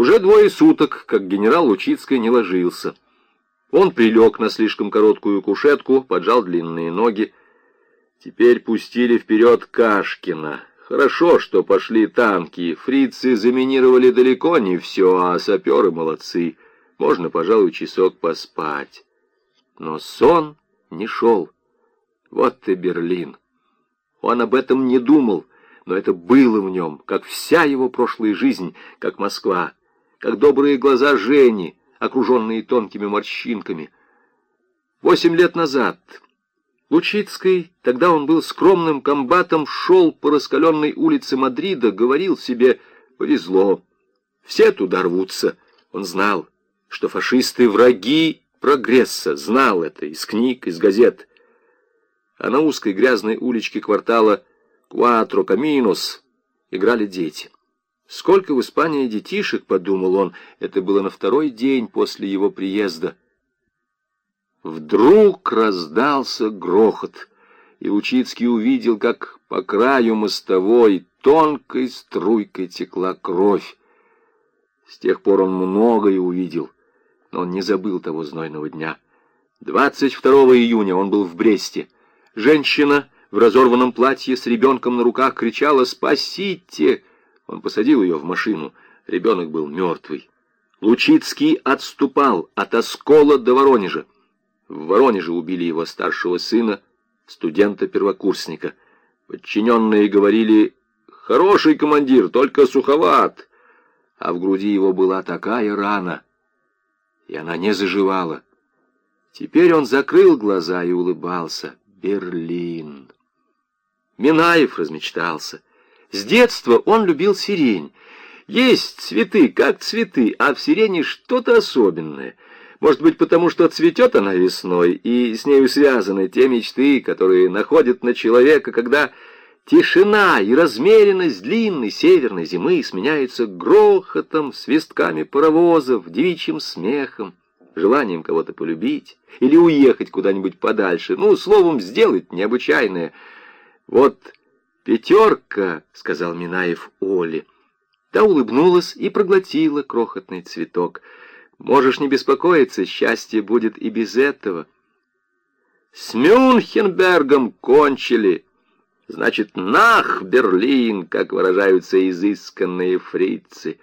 Уже двое суток, как генерал Лучицкой не ложился. Он прилег на слишком короткую кушетку, поджал длинные ноги. Теперь пустили вперед Кашкина. Хорошо, что пошли танки. Фрицы заминировали далеко не все, а саперы молодцы. Можно, пожалуй, часок поспать. Но сон не шел. Вот ты Берлин. Он об этом не думал, но это было в нем, как вся его прошлая жизнь, как Москва, как добрые глаза Жени, окруженные тонкими морщинками. Восемь лет назад Лучицкий, тогда он был скромным комбатом, шел по раскаленной улице Мадрида, говорил себе «повезло, все туда рвутся». Он знал, что фашисты враги прогресса, знал это из книг, из газет. А на узкой грязной уличке квартала Куатро Каминос играли дети. Сколько в Испании детишек, подумал он, это было на второй день после его приезда. Вдруг раздался грохот, и Лучицкий увидел, как по краю мостовой тонкой струйкой текла кровь. С тех пор он многое увидел, но он не забыл того знойного дня. 22 июня он был в Бресте. Женщина в разорванном платье с ребенком на руках кричала «Спасите!». Он посадил ее в машину. Ребенок был мертвый. Лучицкий отступал от Оскола до Воронежа. В Воронеже убили его старшего сына, студента-первокурсника. Подчиненные говорили «Хороший командир, только суховат». А в груди его была такая рана, и она не заживала. Теперь он закрыл глаза и улыбался. Берлин. Минаев размечтался. С детства он любил сирень. Есть цветы, как цветы, а в сирени что-то особенное — может быть, потому что цветет она весной, и с нею связаны те мечты, которые находят на человека, когда тишина и размеренность длинной северной зимы сменяются грохотом, свистками паровозов, девичьим смехом, желанием кого-то полюбить или уехать куда-нибудь подальше, ну, словом, сделать необычайное. «Вот пятерка», — сказал Минаев Оле. Та улыбнулась и проглотила крохотный цветок — Можешь не беспокоиться, счастье будет и без этого. С Мюнхенбергом кончили. Значит, нах, Берлин, как выражаются изысканные фрицы.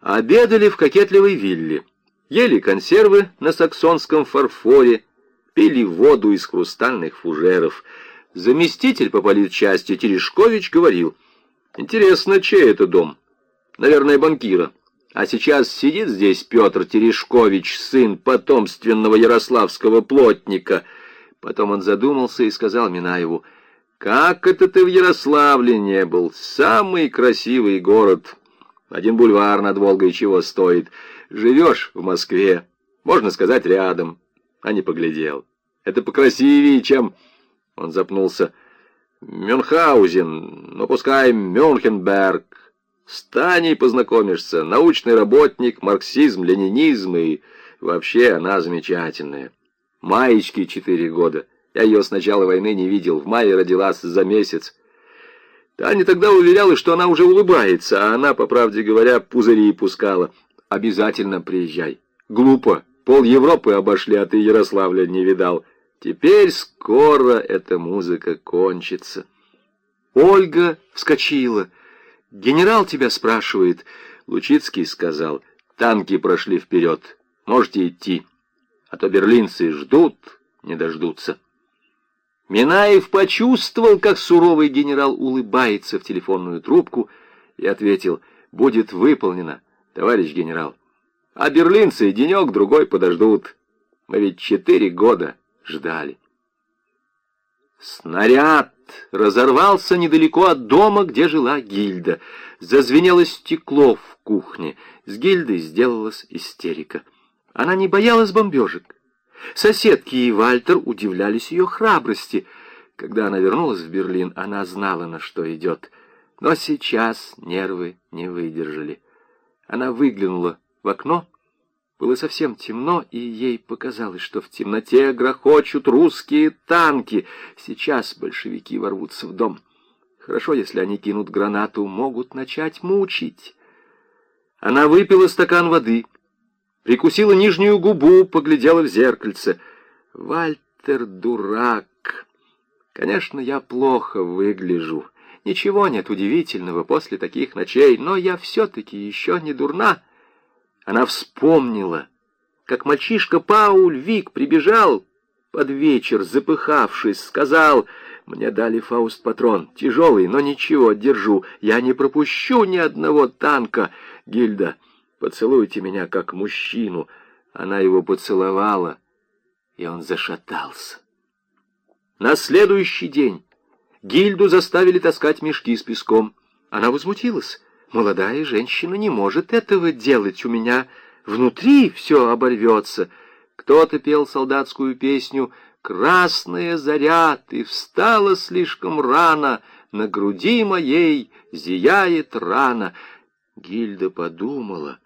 Обедали в кокетливой вилле. Ели консервы на саксонском фарфоре, пили воду из хрустальных фужеров. Заместитель по политчасти Терешкович говорил, «Интересно, чей это дом? Наверное, банкира». А сейчас сидит здесь Петр Терешкович, сын потомственного ярославского плотника. Потом он задумался и сказал Минаеву, «Как это ты в Ярославле не был? Самый красивый город. Один бульвар над Волгой чего стоит. Живешь в Москве, можно сказать, рядом, а не поглядел. Это покрасивее, чем...» Он запнулся. «Мюнхгаузен, ну пускай Мюнхенберг». С Таней познакомишься, научный работник, марксизм, ленинизм и вообще она замечательная. Маечке четыре года. Я ее с начала войны не видел, в мае родилась за месяц. Таня тогда уверяла, что она уже улыбается, а она, по правде говоря, пузыри пускала. Обязательно приезжай. Глупо. Пол Европы обошли, а ты Ярославля не видал. Теперь скоро эта музыка кончится. Ольга вскочила. «Генерал тебя спрашивает», — Лучицкий сказал. «Танки прошли вперед. Можете идти. А то берлинцы ждут, не дождутся». Минаев почувствовал, как суровый генерал улыбается в телефонную трубку и ответил, «Будет выполнено, товарищ генерал. А берлинцы денек-другой подождут. Мы ведь четыре года ждали». Снаряд разорвался недалеко от дома, где жила Гильда. Зазвенело стекло в кухне. С Гильдой сделалась истерика. Она не боялась бомбежек. Соседки и Вальтер удивлялись ее храбрости. Когда она вернулась в Берлин, она знала, на что идет. Но сейчас нервы не выдержали. Она выглянула в окно было совсем темно, и ей показалось, что в темноте грохочут русские танки. Сейчас большевики ворвутся в дом. Хорошо, если они кинут гранату, могут начать мучить. Она выпила стакан воды, прикусила нижнюю губу, поглядела в зеркальце. «Вальтер дурак! Конечно, я плохо выгляжу. Ничего нет удивительного после таких ночей, но я все-таки еще не дурна». Она вспомнила, как мальчишка Пауль Вик прибежал под вечер, запыхавшись, сказал, «Мне дали фауст-патрон, тяжелый, но ничего, держу, я не пропущу ни одного танка. Гильда, поцелуйте меня как мужчину». Она его поцеловала, и он зашатался. На следующий день Гильду заставили таскать мешки с песком. Она возмутилась. «Молодая женщина не может этого делать. У меня внутри все оборвется». Кто-то пел солдатскую песню «Красная заря, ты встала слишком рано, на груди моей зияет рана». Гильда подумала.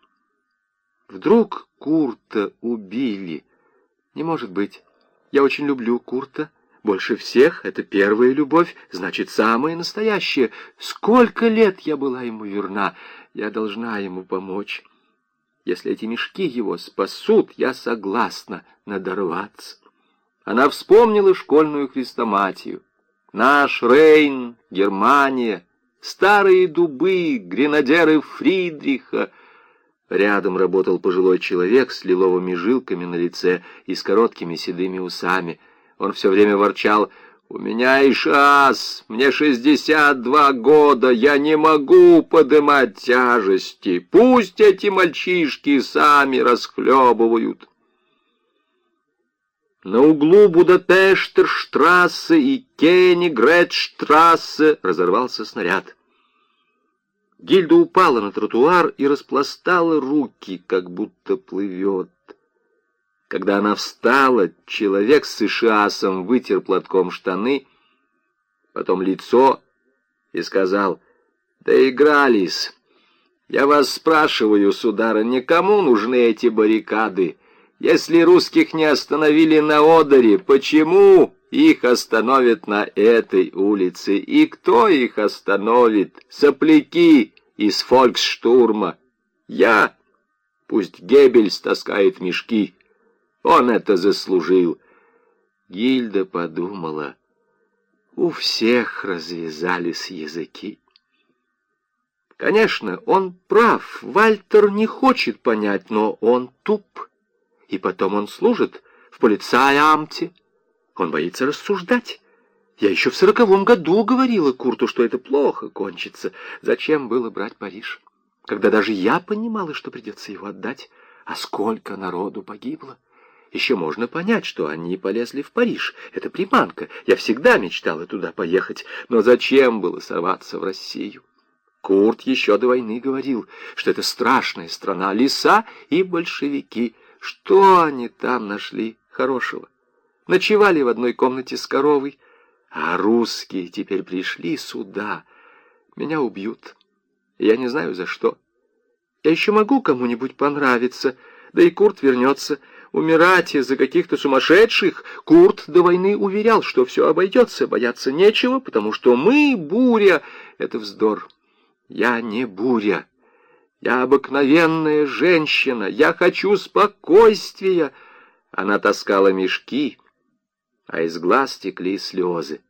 Вдруг Курта убили? Не может быть. Я очень люблю Курта. Больше всех это первая любовь, значит, самая настоящая. Сколько лет я была ему верна, я должна ему помочь». Если эти мешки его спасут, я согласна надорваться. Она вспомнила школьную хрестоматию. Наш Рейн, Германия, старые дубы, гренадеры Фридриха. Рядом работал пожилой человек с лиловыми жилками на лице и с короткими седыми усами. Он все время ворчал — «У меня и шас, мне шестьдесят два года, я не могу подымать тяжести. Пусть эти мальчишки сами расхлебывают». На углу Будапештерштрассе и Кенигредштрассе разорвался снаряд. Гильда упала на тротуар и распластала руки, как будто плывет. Когда она встала, человек с ишиасом вытер платком штаны, потом лицо и сказал, «Доигрались. Я вас спрашиваю, сударыня, кому нужны эти баррикады? Если русских не остановили на Одере, почему их остановят на этой улице? И кто их остановит? Сопляки из фольксштурма. Я. Пусть Геббельс таскает мешки». Он это заслужил. Гильда подумала, у всех развязались языки. Конечно, он прав, Вальтер не хочет понять, но он туп. И потом он служит в полицайамте. Он боится рассуждать. Я еще в сороковом году говорила Курту, что это плохо кончится. Зачем было брать Париж, когда даже я понимала, что придется его отдать, а сколько народу погибло? Еще можно понять, что они полезли в Париж. Это приманка. Я всегда мечтала туда поехать. Но зачем было соваться в Россию? Курт еще до войны говорил, что это страшная страна, леса и большевики. Что они там нашли хорошего? Ночевали в одной комнате с коровой, а русские теперь пришли сюда. Меня убьют. Я не знаю за что. Я еще могу кому-нибудь понравиться, да и Курт вернется — Умирать из-за каких-то сумасшедших? Курт до войны уверял, что все обойдется, бояться нечего, потому что мы, буря, это вздор. Я не буря. Я обыкновенная женщина. Я хочу спокойствия. Она таскала мешки, а из глаз текли слезы.